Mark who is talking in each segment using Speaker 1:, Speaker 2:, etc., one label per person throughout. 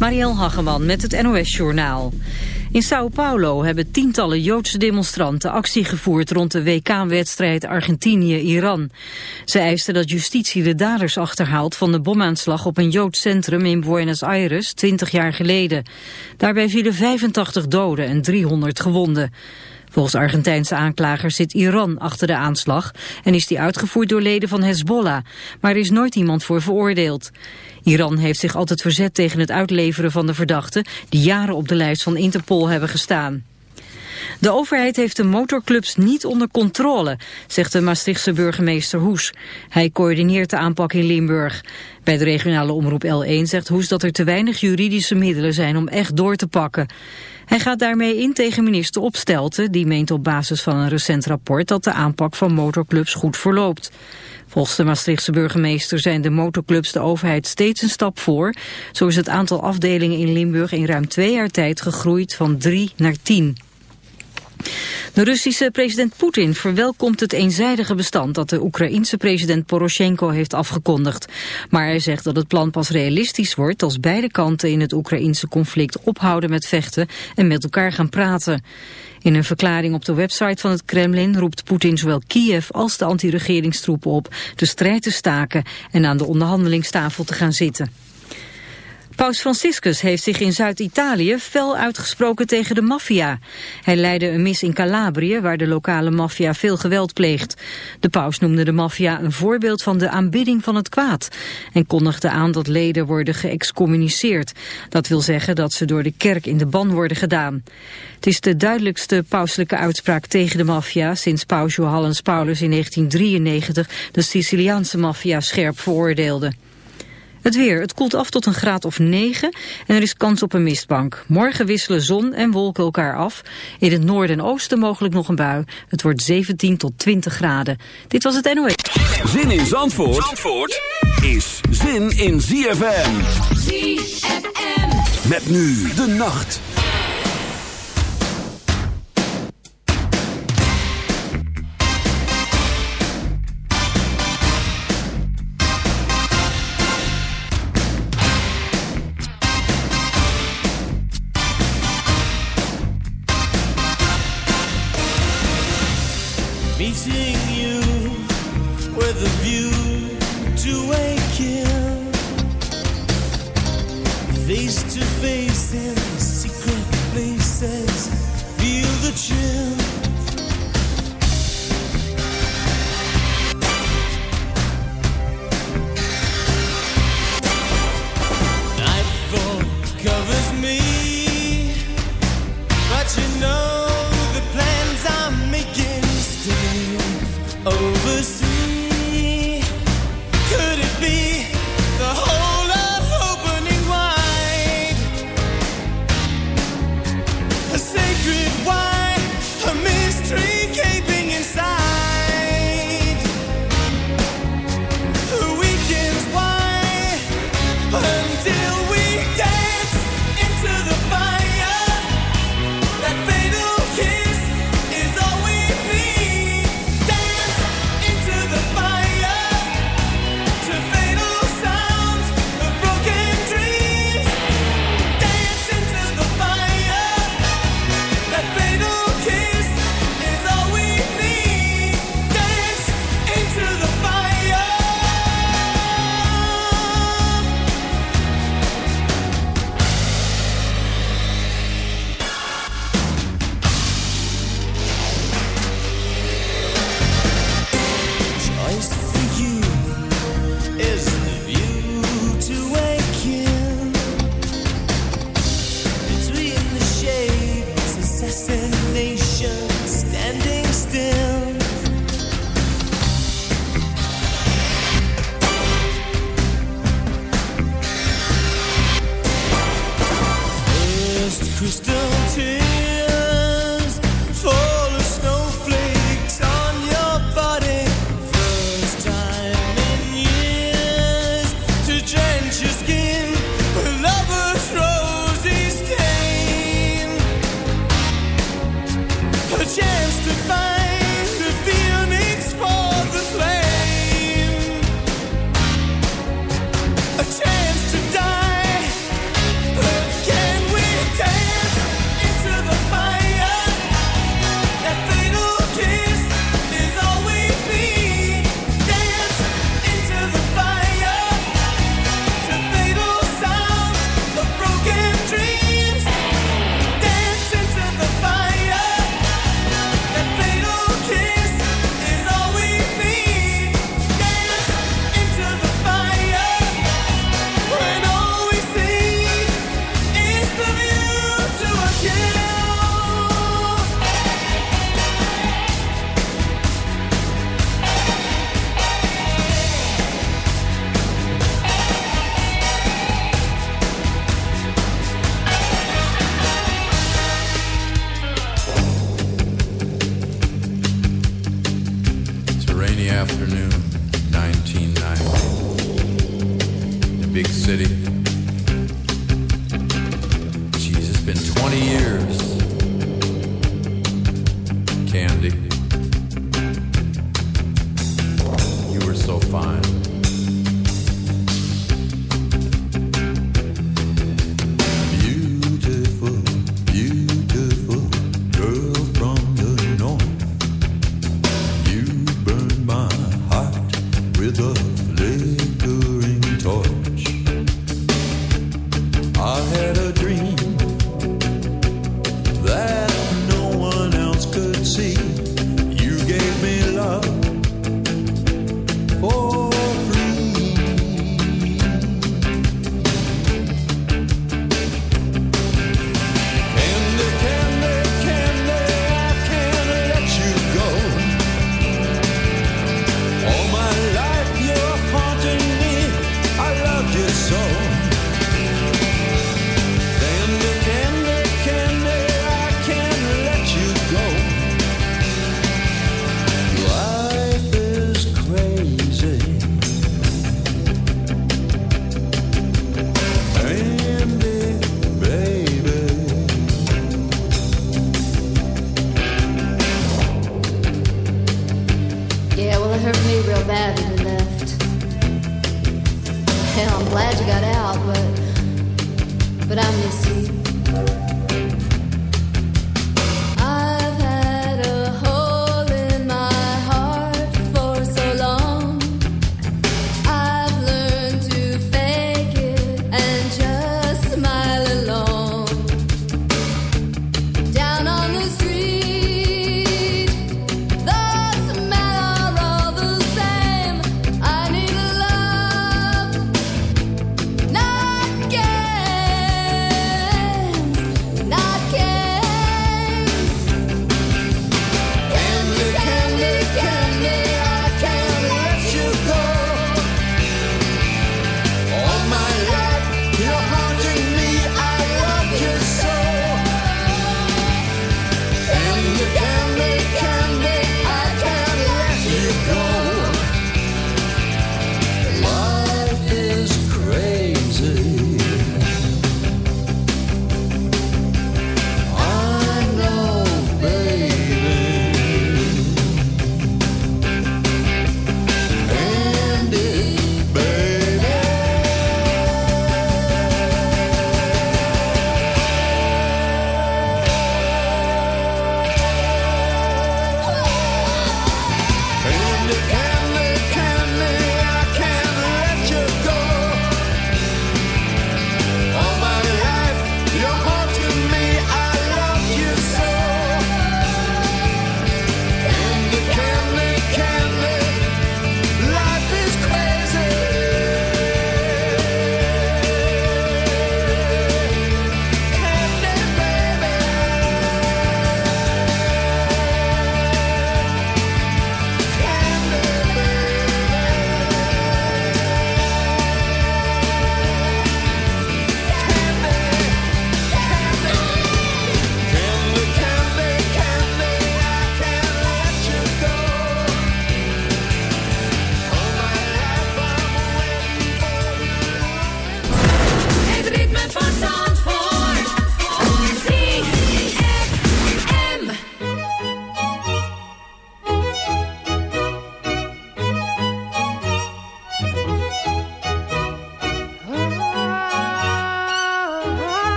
Speaker 1: Marielle Hageman met het NOS Journaal. In Sao Paulo hebben tientallen Joodse demonstranten actie gevoerd rond de WK-wedstrijd Argentinië-Iran. Ze eisten dat justitie de daders achterhaalt van de bomaanslag op een Joods centrum in Buenos Aires 20 jaar geleden. Daarbij vielen 85 doden en 300 gewonden. Volgens Argentijnse aanklagers zit Iran achter de aanslag en is die uitgevoerd door leden van Hezbollah, maar er is nooit iemand voor veroordeeld. Iran heeft zich altijd verzet tegen het uitleveren van de verdachten die jaren op de lijst van Interpol hebben gestaan. De overheid heeft de motorclubs niet onder controle, zegt de Maastrichtse burgemeester Hoes. Hij coördineert de aanpak in Limburg. Bij de regionale omroep L1 zegt Hoes dat er te weinig juridische middelen zijn om echt door te pakken. Hij gaat daarmee in tegen minister Opstelten, die meent op basis van een recent rapport dat de aanpak van motorclubs goed verloopt. Volgens de Maastrichtse burgemeester zijn de motorclubs de overheid steeds een stap voor. Zo is het aantal afdelingen in Limburg in ruim twee jaar tijd gegroeid van drie naar tien. De Russische president Poetin verwelkomt het eenzijdige bestand dat de Oekraïense president Poroshenko heeft afgekondigd. Maar hij zegt dat het plan pas realistisch wordt als beide kanten in het Oekraïense conflict ophouden met vechten en met elkaar gaan praten. In een verklaring op de website van het Kremlin roept Poetin zowel Kiev als de anti-regeringstroepen op de strijd te staken en aan de onderhandelingstafel te gaan zitten. Paus Franciscus heeft zich in Zuid-Italië fel uitgesproken tegen de maffia. Hij leidde een mis in Calabrië waar de lokale maffia veel geweld pleegt. De paus noemde de maffia een voorbeeld van de aanbidding van het kwaad... en kondigde aan dat leden worden geëxcommuniceerd. Dat wil zeggen dat ze door de kerk in de ban worden gedaan. Het is de duidelijkste pauselijke uitspraak tegen de maffia... sinds paus Johannes Paulus in 1993 de Siciliaanse maffia scherp veroordeelde. Het weer. Het koelt af tot een graad of 9 en er is kans op een mistbank. Morgen wisselen zon en wolken elkaar af. In het noorden en oosten mogelijk nog een bui. Het wordt 17 tot 20 graden. Dit was het NOS.
Speaker 2: Zin in Zandvoort, Zandvoort is zin in ZFM.
Speaker 3: ZFM.
Speaker 2: Met nu de nacht.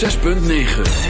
Speaker 4: 6.9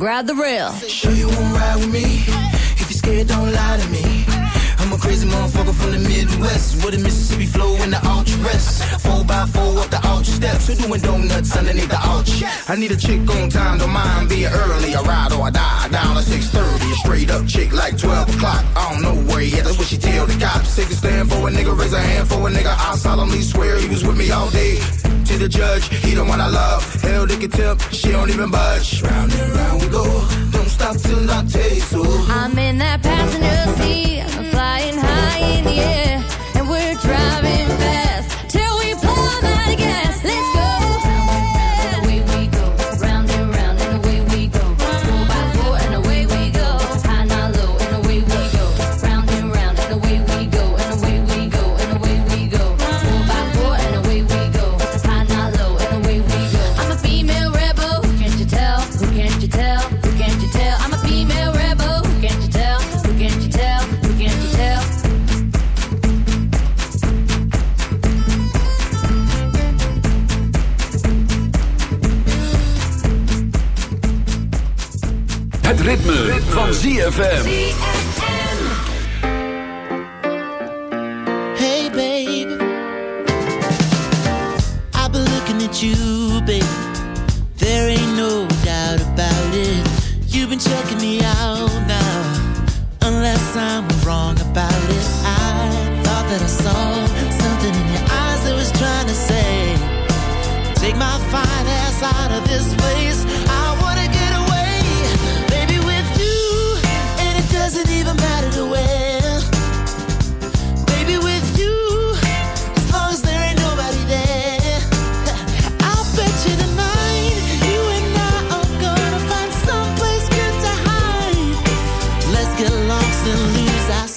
Speaker 3: grab the rail.
Speaker 5: Sure you won't ride with me? If you're scared, don't lie to me. I'm a crazy motherfucker from the Midwest with a Mississippi flow in the ultra rest. Four by four up the ultra steps. Who doing donuts underneath the arch? I need a chick on time, don't mind being early. I ride or I die down at 6:30. A straight up chick like 12 o'clock. I don't know where he at. That's what she tell the cops. Take a stand for a nigga, raise a hand for a nigga. I solemnly swear he was with me all day. To the judge, he the one I love. Hell, they can tip, she don't even budge. Round and round we go. Don't stop till I taste so.
Speaker 3: I'm in that passenger seat, flying high in the air,
Speaker 2: ZFM.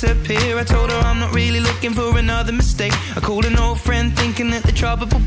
Speaker 6: Disappear. I told her I'm not really looking for another mistake. I called an old friend thinking that the trouble would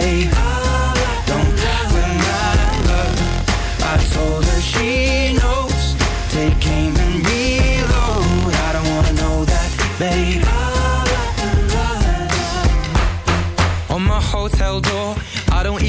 Speaker 6: that,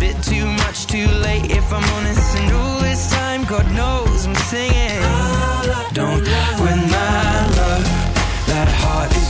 Speaker 6: bit too much, too late, if I'm honest. And all this time, God knows I'm singing. Don't win my love. That heart is